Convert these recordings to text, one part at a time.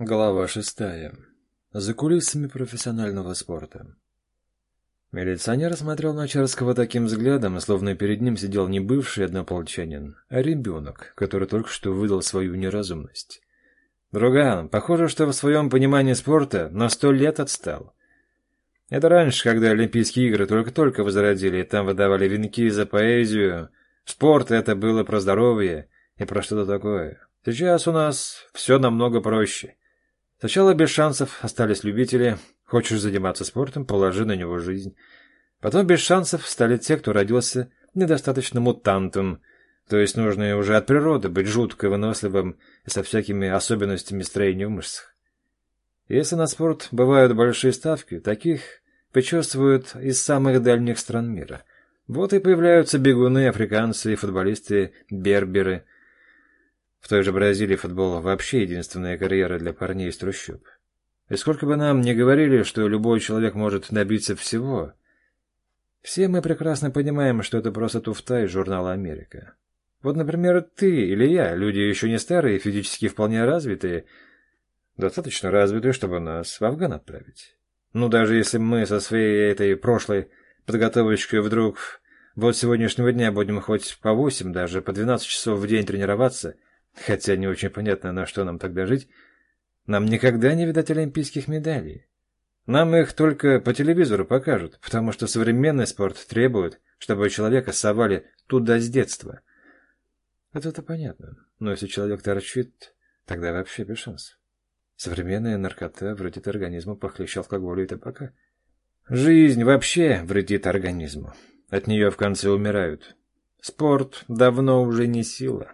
Глава шестая. За кулисами профессионального спорта. Милиционер смотрел на Чарского таким взглядом, словно перед ним сидел не бывший однополчанин, а ребенок, который только что выдал свою неразумность. «Друган, похоже, что в своем понимании спорта на сто лет отстал. Это раньше, когда Олимпийские игры только-только возродили, и там выдавали венки за поэзию. Спорт — это было про здоровье и про что-то такое. Сейчас у нас все намного проще». Сначала без шансов остались любители. Хочешь заниматься спортом, положи на него жизнь. Потом без шансов стали те, кто родился недостаточно мутантом, то есть нужно уже от природы быть жутко выносливым и со всякими особенностями строения в мышцах. Если на спорт бывают большие ставки, таких причесывают из самых дальних стран мира. Вот и появляются бегуны, африканцы футболисты, берберы – в той же Бразилии футбол вообще единственная карьера для парней из трущоб. И сколько бы нам ни говорили, что любой человек может добиться всего, все мы прекрасно понимаем, что это просто туфта из журнала «Америка». Вот, например, ты или я, люди еще не старые, физически вполне развитые, достаточно развитые, чтобы нас в Афган отправить. Ну, даже если мы со своей этой прошлой подготовочкой вдруг вот сегодняшнего дня будем хоть по восемь, даже по двенадцать часов в день тренироваться – Хотя не очень понятно, на что нам тогда жить. Нам никогда не видать олимпийских медалей. Нам их только по телевизору покажут, потому что современный спорт требует, чтобы человека совали туда с детства. Это-то понятно. Но если человек торчит, тогда вообще без шансов. Современная наркота вредит организму похлеще алкоголя и табака. Жизнь вообще вредит организму. От нее в конце умирают. Спорт давно уже не сила.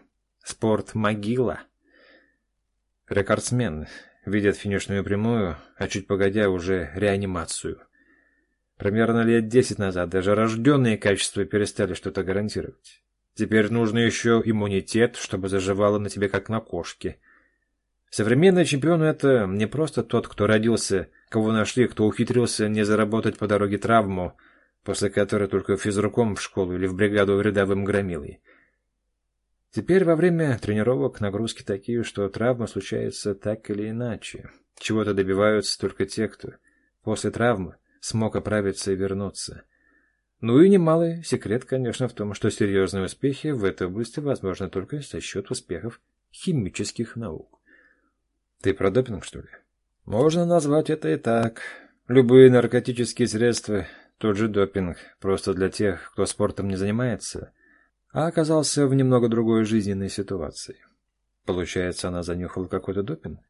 Спорт могила. Рекордсмен видят финишную прямую, а чуть погодя уже реанимацию. Примерно лет десять назад даже рожденные качества перестали что-то гарантировать. Теперь нужно еще иммунитет, чтобы заживало на тебе как на кошке. Современный чемпион — это не просто тот, кто родился, кого нашли, кто ухитрился не заработать по дороге травму, после которой только физруком в школу или в бригаду рядовым громилой. Теперь во время тренировок нагрузки такие, что травма случается так или иначе. Чего-то добиваются только те, кто после травмы смог оправиться и вернуться. Ну и немалый секрет, конечно, в том, что серьезные успехи в этой области возможны только за счет успехов химических наук. Ты про допинг, что ли? Можно назвать это и так. Любые наркотические средства – тот же допинг, просто для тех, кто спортом не занимается – а оказался в немного другой жизненной ситуации. Получается, она занюхала какой-то допинг?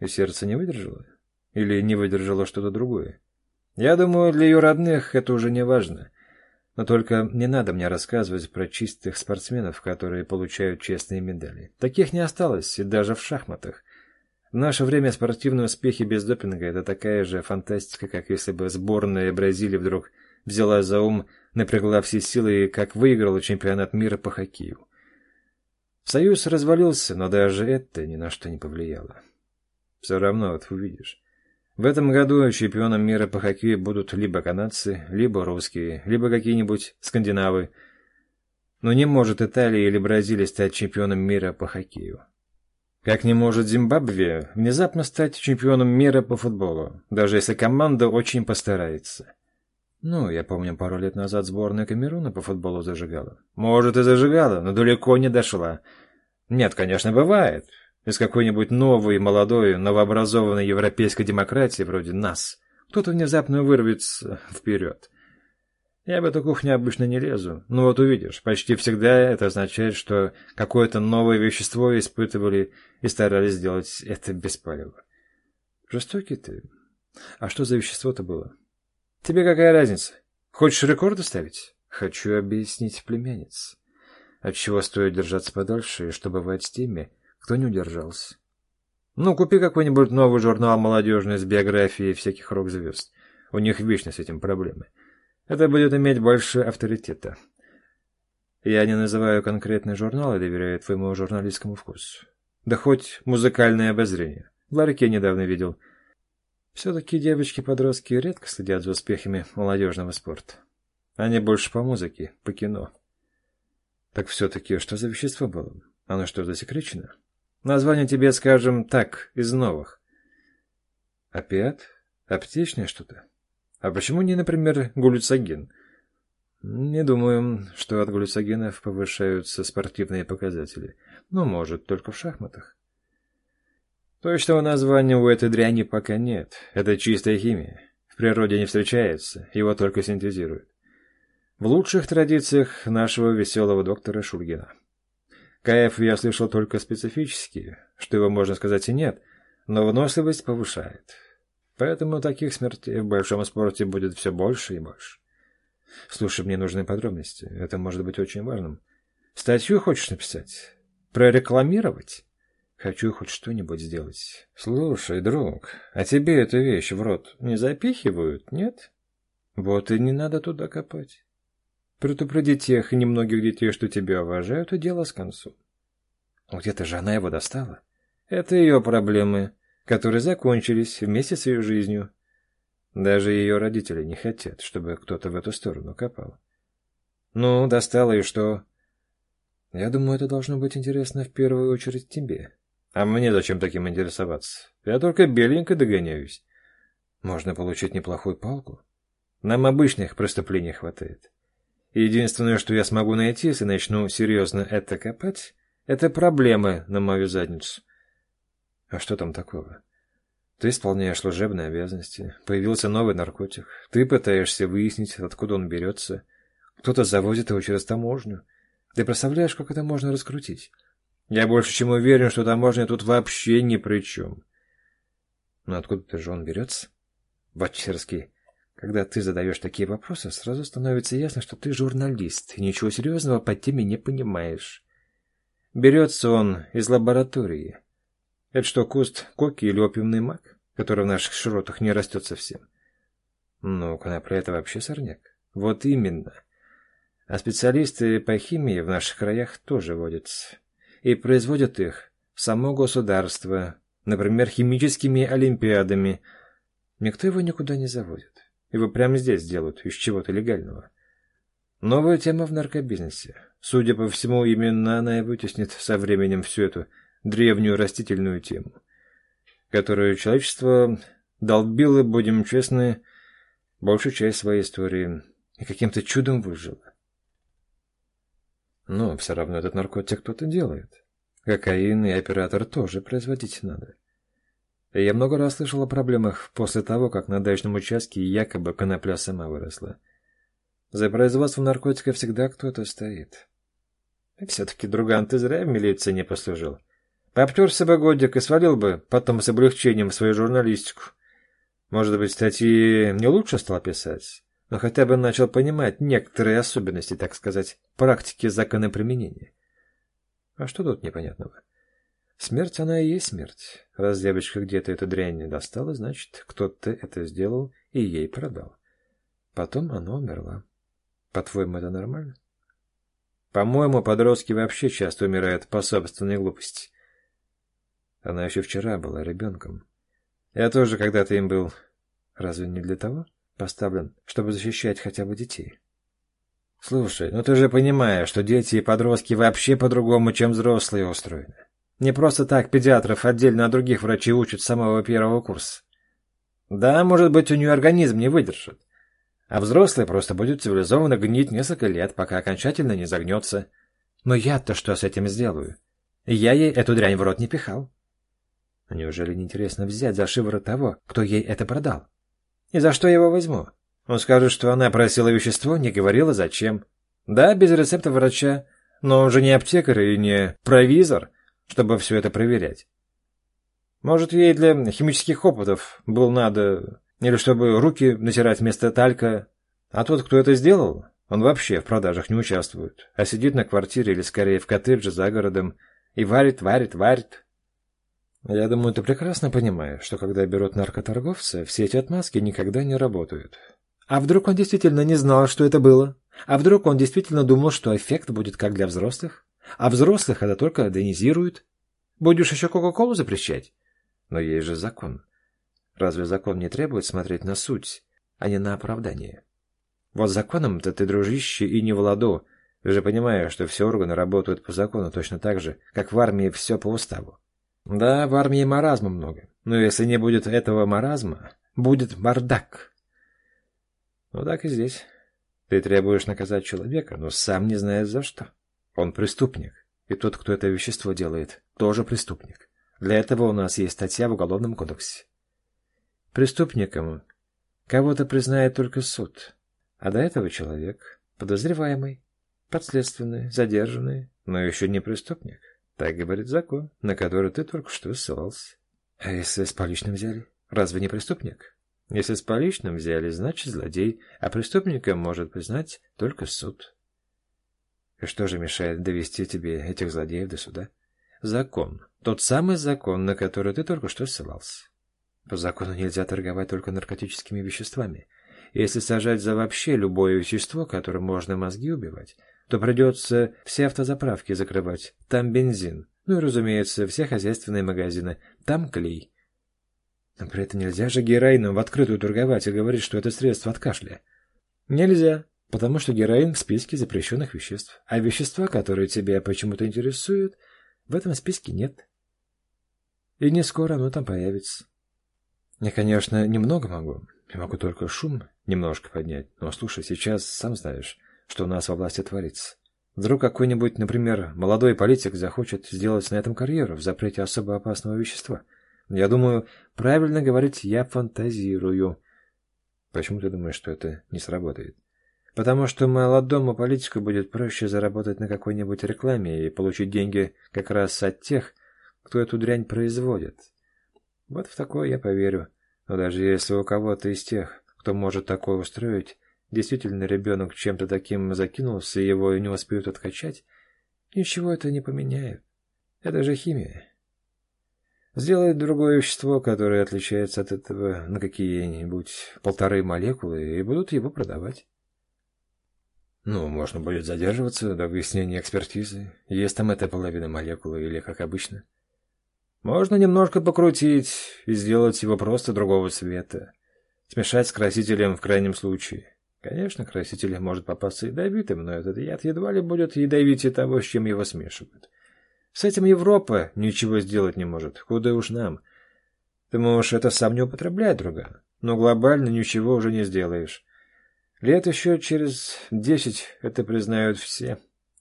И сердце не выдержало? Или не выдержало что-то другое? Я думаю, для ее родных это уже не важно. Но только не надо мне рассказывать про чистых спортсменов, которые получают честные медали. Таких не осталось, и даже в шахматах. В наше время спортивные успехи без допинга – это такая же фантастика, как если бы сборная Бразилии вдруг взяла за ум напрягла все силы как выиграла чемпионат мира по хоккею. Союз развалился, но даже это ни на что не повлияло. Все равно, вот увидишь. В этом году чемпионом мира по хоккею будут либо канадцы, либо русские, либо какие-нибудь скандинавы. Но не может Италия или Бразилия стать чемпионом мира по хоккею. Как не может Зимбабве внезапно стать чемпионом мира по футболу, даже если команда очень постарается. Ну, я помню, пару лет назад сборная Камеруна по футболу зажигала. Может, и зажигала, но далеко не дошла. Нет, конечно, бывает. Из какой-нибудь новой, молодой, новообразованной европейской демократии, вроде нас, кто-то внезапно вырвется вперед. Я в эту кухню обычно не лезу. Но вот увидишь, почти всегда это означает, что какое-то новое вещество испытывали и старались сделать это без. Жестокий ты. А что за вещество-то было? Тебе какая разница? Хочешь рекорды ставить? Хочу объяснить племянниц. Отчего стоит держаться подольше, и что бывает с теми, кто не удержался. Ну, купи какой-нибудь новый журнал молодежный с биографией всяких рок-звезд. У них вечно с этим проблемы. Это будет иметь больше авторитета. Я не называю конкретный журнал и доверяю твоему журналистскому вкусу. Да хоть музыкальное обозрение. В ларьке недавно видел — все-таки девочки-подростки редко следят за успехами молодежного спорта. Они больше по музыке, по кино. Так все-таки что за вещество было? Оно что, засекречено? Название тебе, скажем так, из новых. Опиат? Аптечное что-то? А почему не, например, глюцоген? Не думаю, что от глюцогенов повышаются спортивные показатели. Ну, может, только в шахматах. Точного названия у этой дряни пока нет. Это чистая химия. В природе не встречается, его только синтезируют. В лучших традициях нашего веселого доктора Шульгина. КФ я слышал только специфически, что его, можно сказать, и нет, но выносливость повышает. Поэтому таких смертей в большом спорте будет все больше и больше. Слушай, мне нужны подробности. Это может быть очень важным. Статью хочешь написать? Прорекламировать? Хочу хоть что-нибудь сделать. Слушай, друг, а тебе эту вещь в рот не запихивают, нет? Вот и не надо туда копать. Предупреди тех немногих детей, что тебя уважают, и дело с концом. Где-то же она его достала. Это ее проблемы, которые закончились вместе с ее жизнью. Даже ее родители не хотят, чтобы кто-то в эту сторону копал. Ну, достала и что? Я думаю, это должно быть интересно в первую очередь тебе. А мне зачем таким интересоваться? Я только беленько догоняюсь. Можно получить неплохую палку. Нам обычных преступлений хватает. Единственное, что я смогу найти, если начну серьезно это копать, это проблемы на мою задницу. А что там такого? Ты исполняешь служебные обязанности. Появился новый наркотик. Ты пытаешься выяснить, откуда он берется. Кто-то завозит его через таможню. Ты представляешь, как это можно раскрутить? Я больше чем уверен, что таможня тут вообще ни при чем. Но откуда-то же он берется? Бачерский, когда ты задаешь такие вопросы, сразу становится ясно, что ты журналист и ничего серьезного по теме не понимаешь. Берется он из лаборатории. Это что, куст коки или опиумный мак, который в наших широтах не растет совсем? Ну, конопля — это вообще сорняк. Вот именно. А специалисты по химии в наших краях тоже водятся и производят их само государство, например, химическими олимпиадами. Никто его никуда не заводит. Его прямо здесь делают, из чего-то легального. Новая тема в наркобизнесе. Судя по всему, именно она и вытеснит со временем всю эту древнюю растительную тему, которую человечество долбило, будем честны, большую часть своей истории и каким-то чудом выжило. Но все равно этот наркотик кто-то делает. Кокаин и оператор тоже производить надо. Я много раз слышал о проблемах после того, как на дачном участке якобы конопля сама выросла. За производством наркотиков всегда кто-то стоит. И все-таки, друган, ты зря в милиции не послужил. Пообтерся бы годик и свалил бы потом с облегчением свою журналистику. Может быть, статьи не лучше стал писать? Но хотя бы начал понимать некоторые особенности, так сказать, практики применения. А что тут непонятного? Смерть она и есть смерть. Раз девочка где-то эту дрянь не достала, значит, кто-то это сделал и ей продал. Потом она умерла. По-твоему, это нормально? По-моему, подростки вообще часто умирают по собственной глупости. Она еще вчера была ребенком. Я тоже когда-то им был. Разве не для того? — поставлен, чтобы защищать хотя бы детей. Слушай, ну ты же понимаешь, что дети и подростки вообще по-другому, чем взрослые устроены. Не просто так педиатров отдельно от других врачей учат с самого первого курса. Да, может быть, у нее организм не выдержит. А взрослые просто будут цивилизованно гнить несколько лет, пока окончательно не загнется. Но я-то что с этим сделаю? Я ей эту дрянь в рот не пихал. Неужели не интересно взять за шиворот того, кто ей это продал? И за что я его возьму? Он скажет, что она просила вещество, не говорила зачем. Да, без рецепта врача, но он же не аптекарь и не провизор, чтобы все это проверять. Может, ей для химических опытов был надо, или чтобы руки натирать вместо талька. А тот, кто это сделал, он вообще в продажах не участвует, а сидит на квартире или скорее в коттедже за городом и варит, варит, варит. Я думаю, ты прекрасно понимаешь, что когда берут наркоторговца, все эти отмазки никогда не работают. А вдруг он действительно не знал, что это было? А вдруг он действительно думал, что эффект будет как для взрослых? А взрослых это только донизирует? Будешь еще Кока-Колу запрещать? Но есть же закон. Разве закон не требует смотреть на суть, а не на оправдание? Вот законом-то ты, дружище, и не в ладу. Ты же понимаешь, что все органы работают по закону точно так же, как в армии все по уставу. Да, в армии маразма много. Но если не будет этого маразма, будет бардак. Ну так и здесь. Ты требуешь наказать человека, но сам не знаешь за что. Он преступник. И тот, кто это вещество делает, тоже преступник. Для этого у нас есть статья в Уголовном кодексе. Преступником кого-то признает только суд. А до этого человек подозреваемый, подследственный, задержанный, но еще не преступник. Так говорит закон, на который ты только что ссылался. А если с поличным взяли? Разве не преступник? Если с поличным взяли, значит злодей, а преступником может признать только суд. И что же мешает довести тебе этих злодеев до суда? Закон. Тот самый закон, на который ты только что ссылался. По закону нельзя торговать только наркотическими веществами. Если сажать за вообще любое вещество, которым можно мозги убивать, то придется все автозаправки закрывать. Там бензин. Ну и, разумеется, все хозяйственные магазины. Там клей. Но при этом нельзя же героином в открытую торговать и говорить, что это средство от кашля. Нельзя, потому что героин в списке запрещенных веществ. А вещества, которые тебя почему-то интересуют, в этом списке нет. И не скоро оно там появится. Я, конечно, немного могу. Я могу только шум немножко поднять. Но слушай, сейчас сам знаешь что у нас во власти творится. Вдруг какой-нибудь, например, молодой политик захочет сделать на этом карьеру в запрете особо опасного вещества. Я думаю, правильно говорить «я фантазирую». Почему ты думаешь, что это не сработает? Потому что молодому политику будет проще заработать на какой-нибудь рекламе и получить деньги как раз от тех, кто эту дрянь производит. Вот в такое я поверю. Но даже если у кого-то из тех, кто может такое устроить, действительно ребенок чем-то таким закинулся, и его не успеют откачать, ничего это не поменяет. Это же химия. Сделает другое вещество, которое отличается от этого на какие-нибудь полторы молекулы, и будут его продавать. Ну, можно будет задерживаться до выяснения экспертизы, есть там эта половина молекулы или как обычно. Можно немножко покрутить и сделать его просто другого цвета. Смешать с красителем в крайнем случае. Конечно, краситель может попасться ядовитым, но этот яд едва ли будет ядовитее того, с чем его смешивают. С этим Европа ничего сделать не может, куда уж нам. Ты можешь это сам не употреблять, друга, но глобально ничего уже не сделаешь. Лет еще через десять это признают все.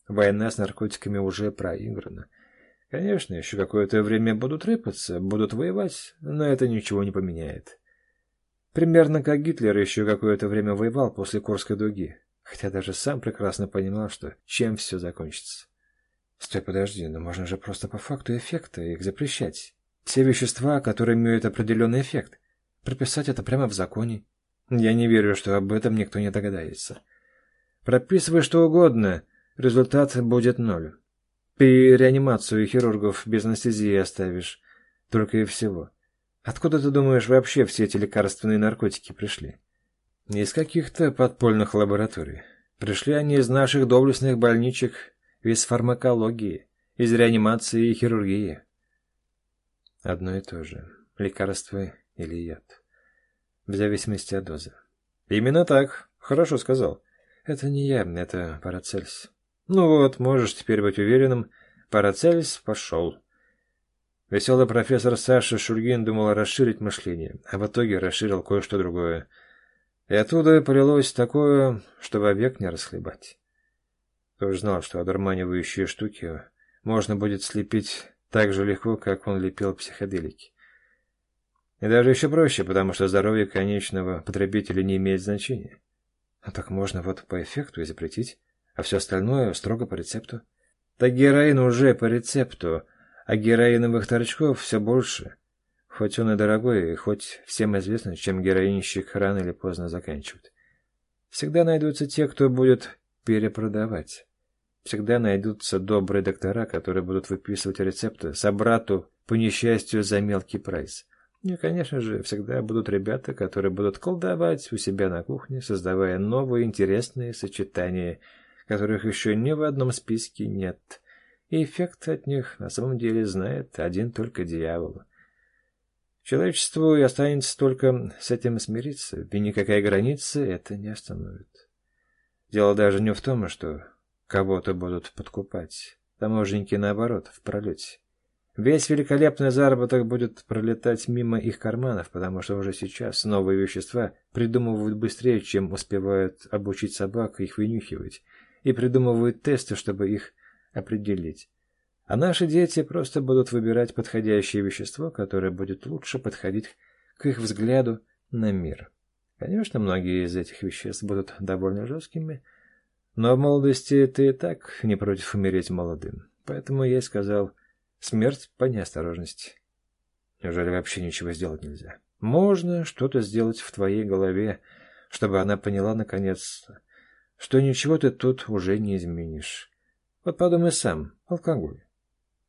Война с наркотиками уже проиграна. Конечно, еще какое-то время будут рыпаться, будут воевать, но это ничего не поменяет. Примерно как Гитлер еще какое-то время воевал после Курской дуги, хотя даже сам прекрасно понимал, что чем все закончится. Стой, подожди, но можно же просто по факту эффекта их запрещать. Все вещества, которые имеют определенный эффект. Прописать это прямо в законе. Я не верю, что об этом никто не догадается. Прописывай что угодно, результат будет ноль. Ты реанимацию хирургов без анестезии оставишь. Только и всего. Откуда, ты думаешь, вообще все эти лекарственные наркотики пришли? Из каких-то подпольных лабораторий. Пришли они из наших доблестных больничек, из фармакологии, из реанимации и хирургии. Одно и то же. Лекарство или яд. В зависимости от дозы. Именно так. Хорошо сказал. Это не я, это Парацельс. Ну вот, можешь теперь быть уверенным, Парацельс пошел. Веселый профессор Саша Шульгин думал расширить мышление, а в итоге расширил кое-что другое. И оттуда полилось такое, что вовек не расхлебать. Кто ж знал, что одурманивающие штуки можно будет слепить так же легко, как он лепил психоделики. И даже еще проще, потому что здоровье конечного потребителя не имеет значения. А так можно вот по эффекту и запретить, а все остальное строго по рецепту. Так героин уже по рецепту, а героиновых торчков все больше. Хоть он и дорогой, и хоть всем известно, чем героинщик рано или поздно заканчивает. Всегда найдутся те, кто будет перепродавать. Всегда найдутся добрые доктора, которые будут выписывать рецепты собрату по несчастью за мелкий прайс. И, конечно же, всегда будут ребята, которые будут колдовать у себя на кухне, создавая новые интересные сочетания, которых еще ни в одном списке нет и эффект от них на самом деле знает один только дьявол. Человечеству и останется только с этим смириться, и никакая граница это не остановит. Дело даже не в том, что кого-то будут подкупать. Таможенники, наоборот, в пролете. Весь великолепный заработок будет пролетать мимо их карманов, потому что уже сейчас новые вещества придумывают быстрее, чем успевают обучить собак их вынюхивать, и придумывают тесты, чтобы их определить. А наши дети просто будут выбирать подходящее вещество, которое будет лучше подходить к их взгляду на мир. Конечно, многие из этих веществ будут довольно жесткими, но в молодости ты и так не против умереть молодым. Поэтому я и сказал Смерть по неосторожности. Неужели вообще ничего сделать нельзя? Можно что-то сделать в твоей голове, чтобы она поняла наконец, что ничего ты тут уже не изменишь. Вот подумай сам, алкоголь.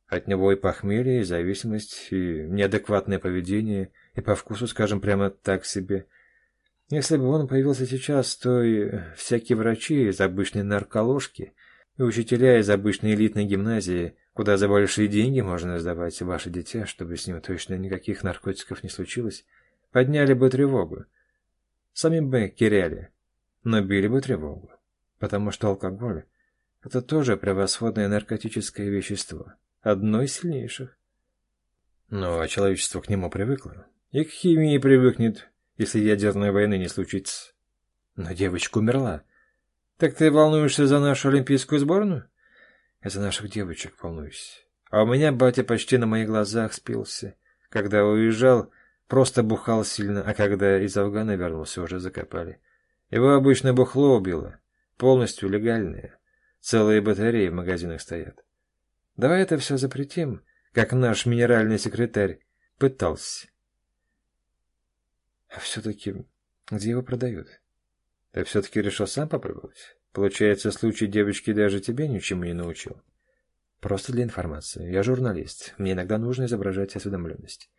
От него и похмелье, и зависимость, и неадекватное поведение, и по вкусу, скажем, прямо так себе. Если бы он появился сейчас, то и всякие врачи из обычной нарколожки, и учителя из обычной элитной гимназии куда за большие деньги можно сдавать ваше дитя, чтобы с ним точно никаких наркотиков не случилось, подняли бы тревогу. Сами бы киряли, но били бы тревогу, потому что алкоголь — это тоже превосходное наркотическое вещество, одно из сильнейших. Но человечество к нему привыкло, и к химии привыкнет, если ядерной войны не случится. Но девочка умерла. Так ты волнуешься за нашу олимпийскую сборную? из-за наших девочек волнуюсь. А у меня батя почти на моих глазах спился. Когда уезжал, просто бухал сильно, а когда из Афгана вернулся, уже закопали. Его обычно бухло убило. Полностью легальное. Целые батареи в магазинах стоят. Давай это все запретим, как наш минеральный секретарь пытался. А все-таки где его продают? Ты все-таки решил сам попробовать? Получается, случай девочки даже тебе ничему не научил. Просто для информации. Я журналист. Мне иногда нужно изображать осведомленность.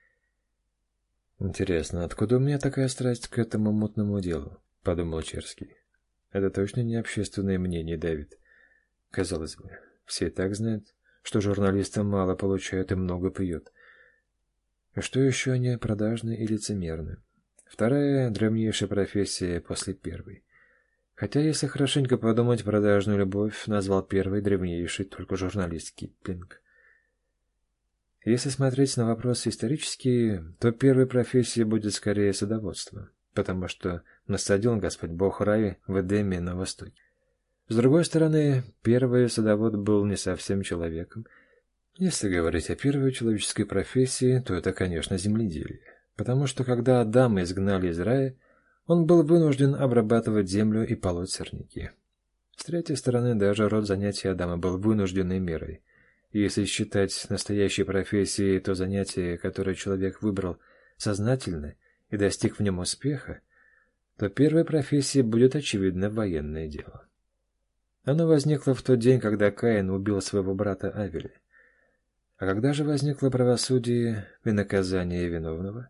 Интересно, откуда у меня такая страсть к этому мутному делу? Подумал Черский. Это точно не общественное мнение, Дэвид. Казалось бы, все так знают, что журналисты мало получают и много пьют. А что еще они продажны и лицемерны? Вторая древнейшая профессия после первой. Хотя, если хорошенько подумать, продажную любовь назвал первый древнейший только журналист Киплинг. Если смотреть на вопрос исторически, то первой профессией будет скорее садоводство, потому что насадил Господь Бог рай в Эдеме на востоке. С другой стороны, первый садовод был не совсем человеком. Если говорить о первой человеческой профессии, то это, конечно, земледелие. Потому что когда Адама изгнали из рая, он был вынужден обрабатывать землю и полоть сорняки. С третьей стороны, даже род занятий Адама был вынужденной мерой. Если считать настоящей профессией то занятие, которое человек выбрал сознательно и достиг в нем успеха, то первой профессией будет, очевидно, военное дело. Оно возникло в тот день, когда Каин убил своего брата Авеля. А когда же возникло правосудие и наказание виновного?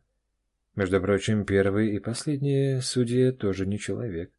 Между прочим, первый и последний судья тоже не человек.